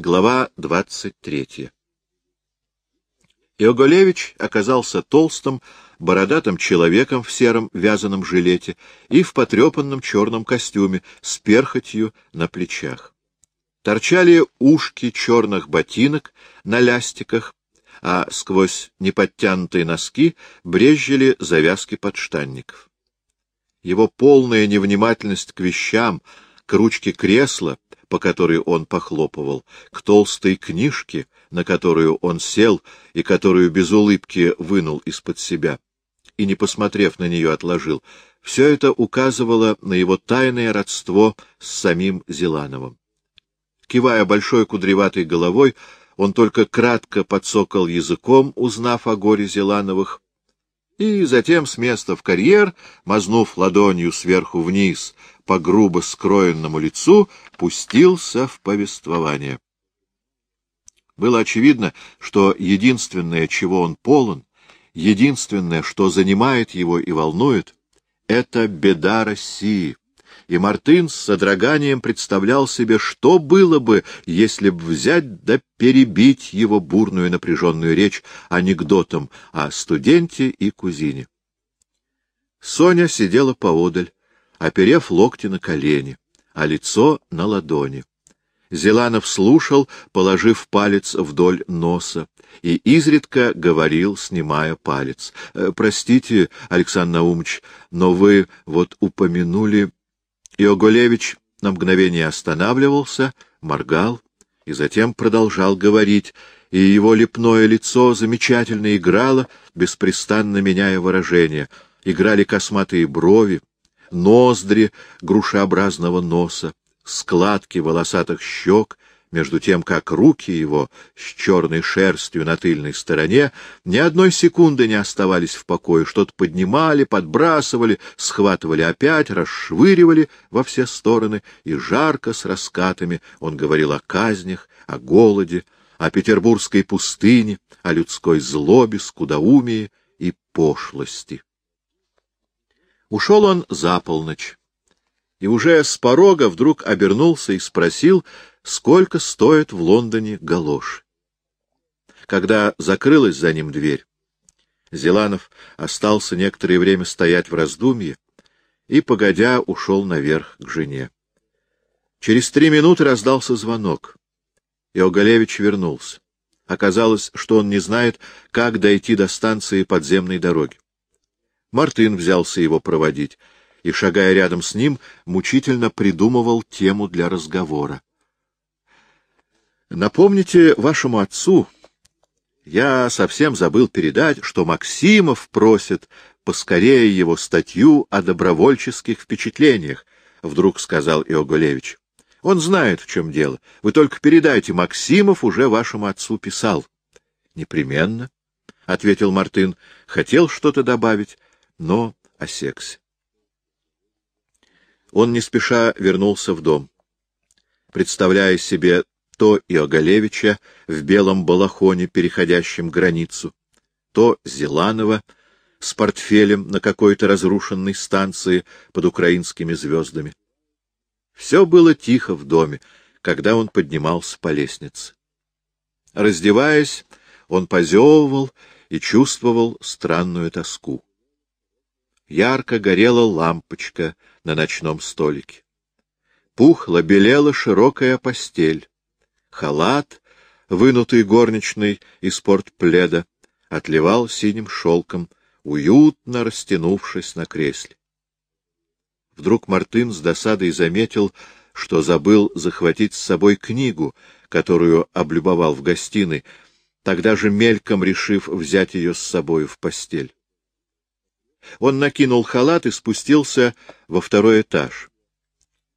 Глава двадцать третья Иоголевич оказался толстым, бородатым человеком в сером вязаном жилете и в потрепанном черном костюме с перхотью на плечах. Торчали ушки черных ботинок на лястиках, а сквозь неподтянутые носки брезжили завязки подштанников. Его полная невнимательность к вещам, к ручке кресла, по которой он похлопывал, к толстой книжке, на которую он сел и которую без улыбки вынул из-под себя, и, не посмотрев на нее, отложил, все это указывало на его тайное родство с самим Зелановым. Кивая большой кудреватой головой, он только кратко подсокал языком, узнав о горе Зелановых, и затем с места в карьер, мазнув ладонью сверху вниз по грубо скроенному лицу, пустился в повествование. Было очевидно, что единственное, чего он полон, единственное, что занимает его и волнует, — это беда России. И Мартын с содроганием представлял себе, что было бы, если бы взять да перебить его бурную напряженную речь анекдотом о студенте и кузине. Соня сидела поодаль, оперев локти на колени, а лицо на ладони. Зеланов слушал, положив палец вдоль носа, и изредка говорил, снимая палец. «Э, — Простите, Александр Наумович, но вы вот упомянули... Иоголевич на мгновение останавливался, моргал и затем продолжал говорить, и его лепное лицо замечательно играло, беспрестанно меняя выражение. Играли косматые брови, ноздри грушеобразного носа, складки волосатых щек, между тем как руки его с черной шерстью на тыльной стороне ни одной секунды не оставались в покое, что-то поднимали, подбрасывали, схватывали опять, расшвыривали во все стороны, и жарко с раскатами он говорил о казнях, о голоде, о петербургской пустыне, о людской злобе, скудоумии и пошлости. Ушел он за полночь и уже с порога вдруг обернулся и спросил, сколько стоит в Лондоне галоши. Когда закрылась за ним дверь, Зеланов остался некоторое время стоять в раздумье и, погодя, ушел наверх к жене. Через три минуты раздался звонок. Иогалевич вернулся. Оказалось, что он не знает, как дойти до станции подземной дороги. Мартын взялся его проводить — и, шагая рядом с ним, мучительно придумывал тему для разговора. «Напомните вашему отцу, я совсем забыл передать, что Максимов просит поскорее его статью о добровольческих впечатлениях», — вдруг сказал Иоголевич. «Он знает, в чем дело. Вы только передайте, Максимов уже вашему отцу писал». «Непременно», — ответил Мартын. Хотел что-то добавить, но осекся. Он не спеша вернулся в дом. Представляя себе то Иогалевича в белом балахоне, переходящем границу, то Зеланова с портфелем на какой-то разрушенной станции под украинскими звездами. Все было тихо в доме, когда он поднимался по лестнице. Раздеваясь, он позевывал и чувствовал странную тоску. Ярко горела лампочка на ночном столике. Пухла, белела широкая постель. Халат, вынутый горничной из портпледа, отливал синим шелком, уютно растянувшись на кресле. Вдруг Мартын с досадой заметил, что забыл захватить с собой книгу, которую облюбовал в гостиной, тогда же мельком решив взять ее с собой в постель. Он накинул халат и спустился во второй этаж.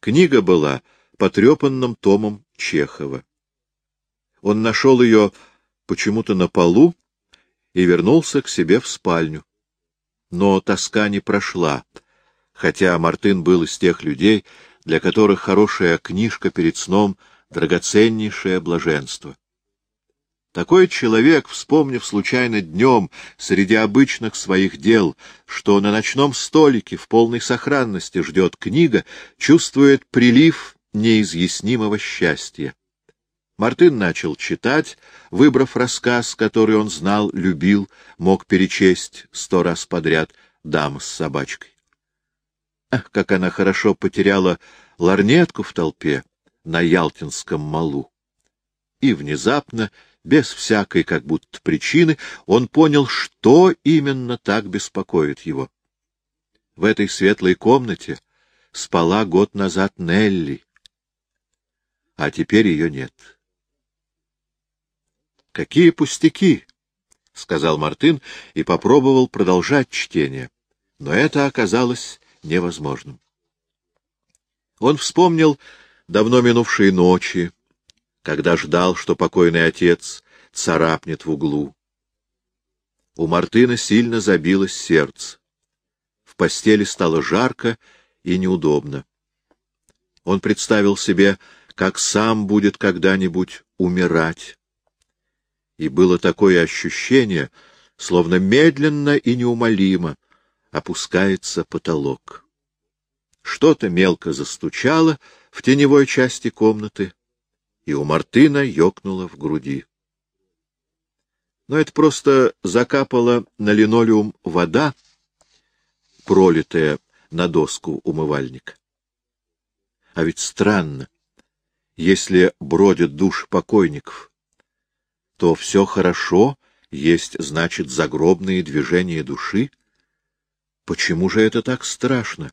Книга была потрепанным томом Чехова. Он нашел ее почему-то на полу и вернулся к себе в спальню. Но тоска не прошла, хотя Мартын был из тех людей, для которых хорошая книжка перед сном — драгоценнейшее блаженство. Такой человек, вспомнив случайно днем среди обычных своих дел, что на ночном столике в полной сохранности ждет книга, чувствует прилив неизъяснимого счастья. Мартын начал читать, выбрав рассказ, который он знал, любил, мог перечесть сто раз подряд «Дама с собачкой». Ах, как она хорошо потеряла ларнетку в толпе на Ялтинском малу. И внезапно, без всякой как будто причины, он понял, что именно так беспокоит его. В этой светлой комнате спала год назад Нелли, а теперь ее нет. Какие пустяки! — сказал Мартын и попробовал продолжать чтение. Но это оказалось невозможным. Он вспомнил давно минувшие ночи, когда ждал, что покойный отец царапнет в углу. У Мартына сильно забилось сердце. В постели стало жарко и неудобно. Он представил себе, как сам будет когда-нибудь умирать. И было такое ощущение, словно медленно и неумолимо опускается потолок. Что-то мелко застучало в теневой части комнаты, и у Мартына ёкнуло в груди. Но это просто закапала на линолеум вода, пролитая на доску умывальника. А ведь странно, если бродят души покойников, то все хорошо, есть, значит, загробные движения души. Почему же это так страшно?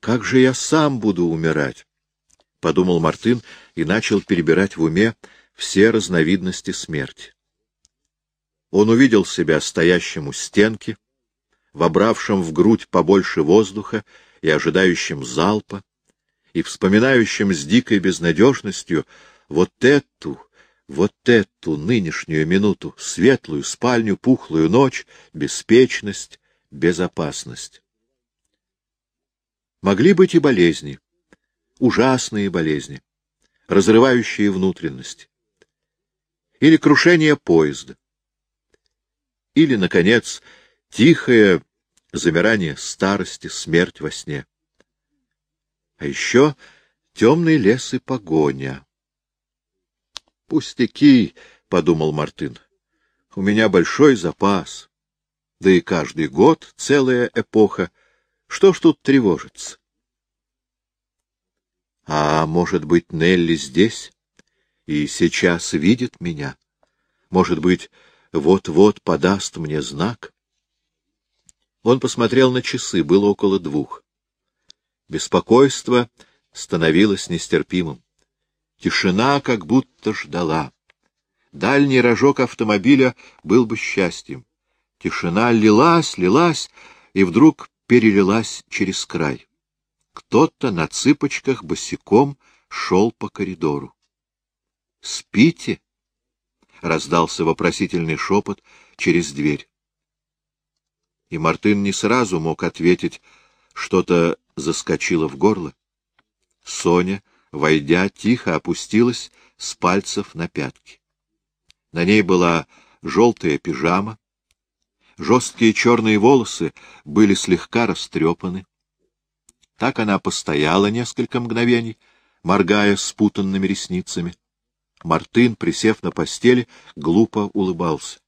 Как же я сам буду умирать? — подумал Мартын и начал перебирать в уме все разновидности смерти. Он увидел себя стоящим у стенки, вобравшим в грудь побольше воздуха и ожидающим залпа, и вспоминающим с дикой безнадежностью вот эту, вот эту нынешнюю минуту, светлую спальню, пухлую ночь, беспечность, безопасность. Могли быть и болезни, ужасные болезни, разрывающие внутренность, или крушение поезда, или, наконец, тихое замирание старости, смерть во сне. А еще темный лес и погоня. Пустяки, — подумал Мартын, — у меня большой запас. Да и каждый год целая эпоха. Что ж тут тревожиться? А может быть, Нелли здесь и сейчас видит меня? Может быть, вот-вот подаст мне знак? Он посмотрел на часы, было около двух. Беспокойство становилось нестерпимым. Тишина как будто ждала. Дальний рожок автомобиля был бы счастьем. Тишина лилась, лилась, и вдруг перелилась через край. Кто-то на цыпочках босиком шел по коридору. — Спите? — раздался вопросительный шепот через дверь. И Мартын не сразу мог ответить, что-то заскочило в горло. Соня войдя, тихо опустилась с пальцев на пятки. На ней была желтая пижама, жесткие черные волосы были слегка растрепаны. Так она постояла несколько мгновений, моргая спутанными ресницами. Мартын, присев на постели, глупо улыбался.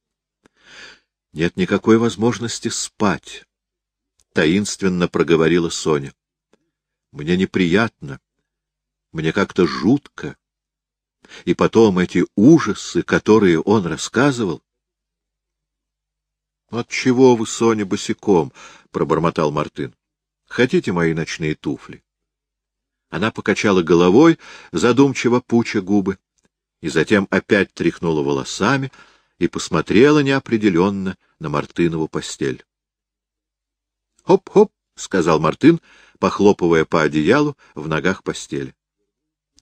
— Нет никакой возможности спать, — таинственно проговорила Соня. — Мне неприятно. Мне как-то жутко. И потом эти ужасы, которые он рассказывал. — От чего вы, Соня, босиком? — пробормотал Мартын. — Хотите мои ночные туфли? Она покачала головой, задумчиво пуча губы, и затем опять тряхнула волосами и посмотрела неопределенно на Мартынову постель. «Хоп — сказал Мартын, похлопывая по одеялу в ногах постели.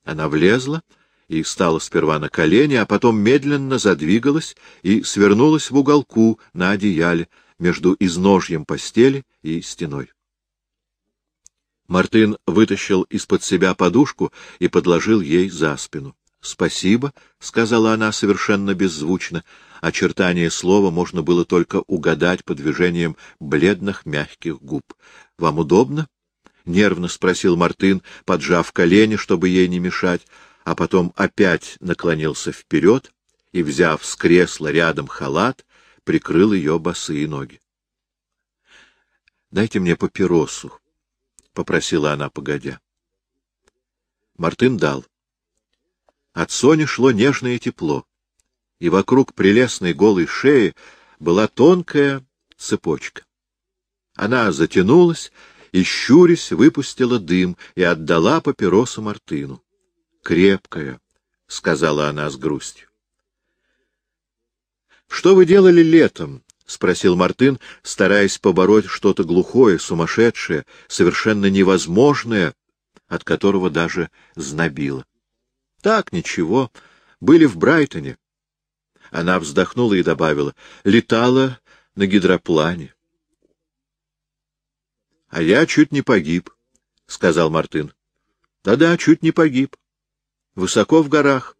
Она влезла и встала сперва на колени, а потом медленно задвигалась и свернулась в уголку на одеяле между изножьем постели и стеной. Мартын вытащил из-под себя подушку и подложил ей за спину. — Спасибо, — сказала она совершенно беззвучно. Очертание слова можно было только угадать по движениям бледных мягких губ. — Вам удобно? — нервно спросил Мартын, поджав колени, чтобы ей не мешать. а потом опять наклонился вперед и, взяв с кресла рядом халат, прикрыл ее босые ноги. — Дайте мне папиросу, — попросила она, погодя. Мартын дал. От Сони шло нежное тепло, и вокруг прелестной голой шеи была тонкая цепочка. Она затянулась и, щурясь, выпустила дым и отдала папиросу Мартыну. «Крепкая», — сказала она с грустью. «Что вы делали летом?» — спросил Мартын, стараясь побороть что-то глухое, сумасшедшее, совершенно невозможное, от которого даже знобило. — Так, ничего. Были в Брайтоне. Она вздохнула и добавила. — Летала на гидроплане. — А я чуть не погиб, — сказал Мартын. Да — Да-да, чуть не погиб. Высоко в горах.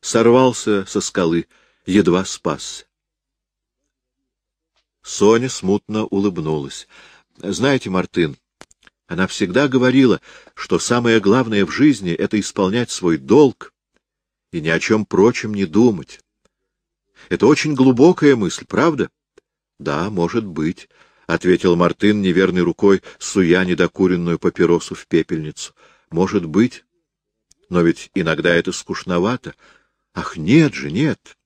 Сорвался со скалы, едва спасся. Соня смутно улыбнулась. — Знаете, Мартын, она всегда говорила, что самое главное в жизни — это исполнять свой долг и ни о чем прочем не думать. Это очень глубокая мысль, правда? — Да, может быть, — ответил Мартын неверной рукой, суя недокуренную папиросу в пепельницу. — Может быть. Но ведь иногда это скучновато. Ах, нет же, нет.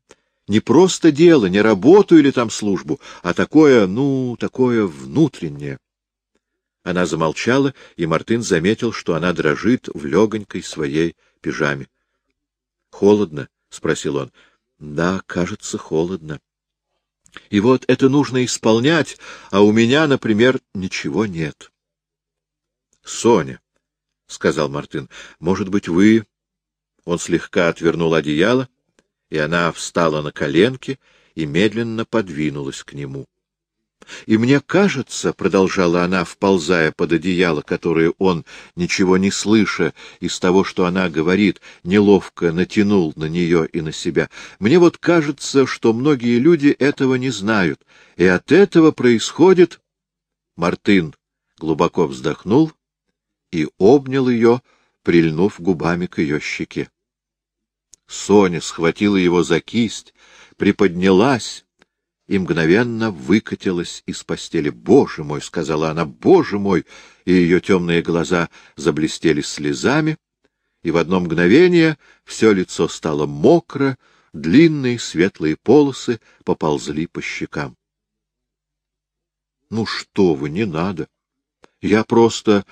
Не просто дело, не работу или там службу, а такое, ну, такое внутреннее. Она замолчала, и Мартын заметил, что она дрожит в легонькой своей пижаме. — Холодно? — спросил он. — Да, кажется, холодно. И вот это нужно исполнять, а у меня, например, ничего нет. — Соня, — сказал Мартын, — может быть, вы... Он слегка отвернул одеяло, и она встала на коленки и медленно подвинулась к нему. И мне кажется, — продолжала она, вползая под одеяло, которое он, ничего не слыша из того, что она говорит, неловко натянул на нее и на себя, — мне вот кажется, что многие люди этого не знают, и от этого происходит... Мартын глубоко вздохнул и обнял ее, прильнув губами к ее щеке. Соня схватила его за кисть, приподнялась, и мгновенно выкатилась из постели. «Боже мой!» — сказала она. «Боже мой!» И ее темные глаза заблестели слезами, и в одно мгновение все лицо стало мокро, длинные светлые полосы поползли по щекам. «Ну что вы, не надо! Я просто...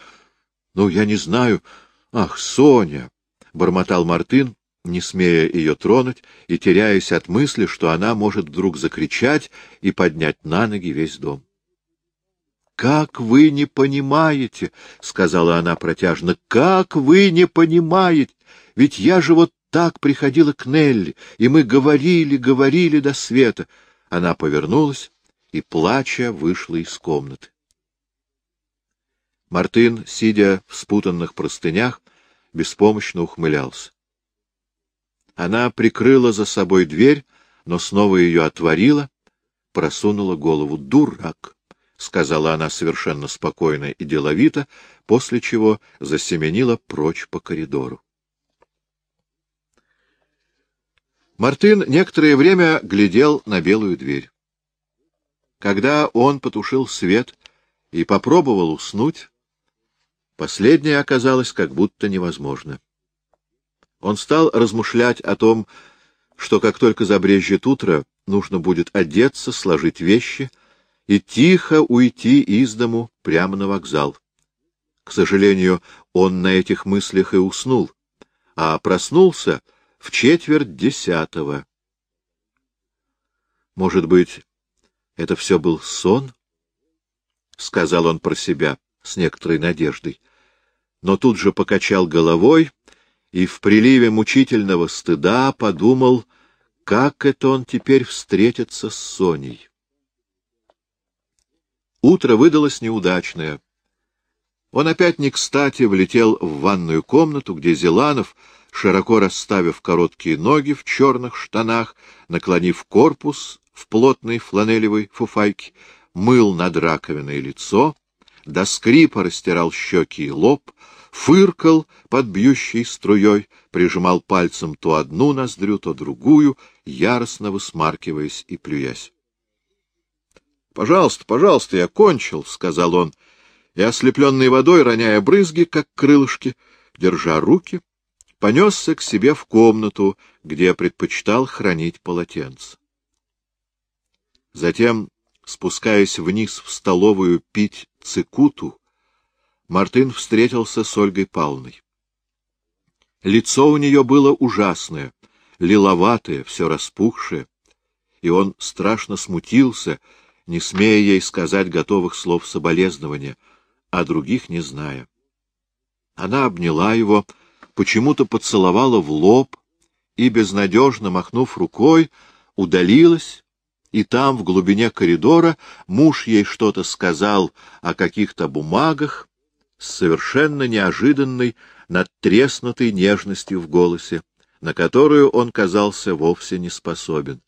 Ну, я не знаю... Ах, Соня!» — бормотал Мартын, не смея ее тронуть и теряясь от мысли, что она может вдруг закричать и поднять на ноги весь дом. — Как вы не понимаете, — сказала она протяжно, — как вы не понимаете, ведь я же вот так приходила к Нелли, и мы говорили, говорили до света. Она повернулась и, плача, вышла из комнаты. Мартын, сидя в спутанных простынях, беспомощно ухмылялся. Она прикрыла за собой дверь, но снова ее отворила, просунула голову. «Дурак!» — сказала она совершенно спокойно и деловито, после чего засеменила прочь по коридору. Мартын некоторое время глядел на белую дверь. Когда он потушил свет и попробовал уснуть, последнее оказалось как будто невозможно. Он стал размышлять о том, что как только забрежет утро, нужно будет одеться, сложить вещи и тихо уйти из дому прямо на вокзал. К сожалению, он на этих мыслях и уснул, а проснулся в четверть десятого. Может быть, это все был сон? — сказал он про себя с некоторой надеждой, но тут же покачал головой и в приливе мучительного стыда подумал, как это он теперь встретится с Соней. Утро выдалось неудачное. Он опять не кстати влетел в ванную комнату, где Зеланов, широко расставив короткие ноги в черных штанах, наклонив корпус в плотной фланелевой фуфайке, мыл над раковиной лицо, до скрипа растирал щеки и лоб, фыркал под бьющей струей, прижимал пальцем то одну ноздрю, то другую, яростно высмаркиваясь и плюясь. — Пожалуйста, пожалуйста, я кончил, — сказал он, и, ослепленный водой, роняя брызги, как крылышки, держа руки, понесся к себе в комнату, где предпочитал хранить полотенце. Затем, спускаясь вниз в столовую пить цикуту, Мартын встретился с Ольгой Павловной. Лицо у нее было ужасное, лиловатое, все распухшее, и он страшно смутился, не смея ей сказать готовых слов соболезнования, а других не зная. Она обняла его, почему-то поцеловала в лоб и, безнадежно махнув рукой, удалилась, и там, в глубине коридора, муж ей что-то сказал о каких-то бумагах, с совершенно неожиданной, надтреснутой нежностью в голосе, на которую он казался вовсе не способен.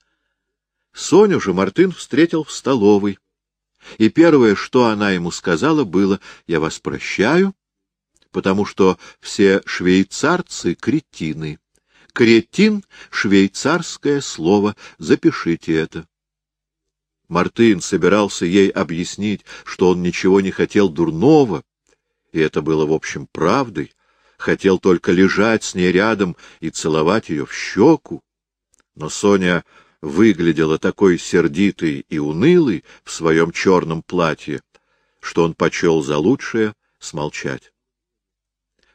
Соню же Мартын встретил в столовой, и первое, что она ему сказала, было «Я вас прощаю», потому что все швейцарцы — кретины. Кретин — швейцарское слово, запишите это. Мартын собирался ей объяснить, что он ничего не хотел дурного, и это было, в общем, правдой, хотел только лежать с ней рядом и целовать ее в щеку. Но Соня выглядела такой сердитой и унылой в своем черном платье, что он почел за лучшее смолчать.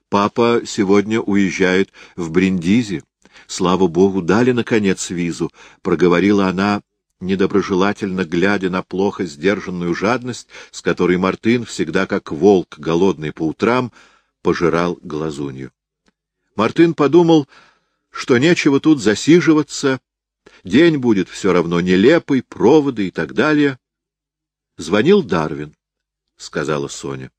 Папа сегодня уезжает в Бриндизи. Слава богу, дали, наконец, визу, — проговорила она недоброжелательно глядя на плохо сдержанную жадность, с которой Мартын, всегда как волк, голодный по утрам, пожирал глазунью. Мартын подумал, что нечего тут засиживаться, день будет все равно нелепый, проводы и так далее. Звонил Дарвин, — сказала Соня.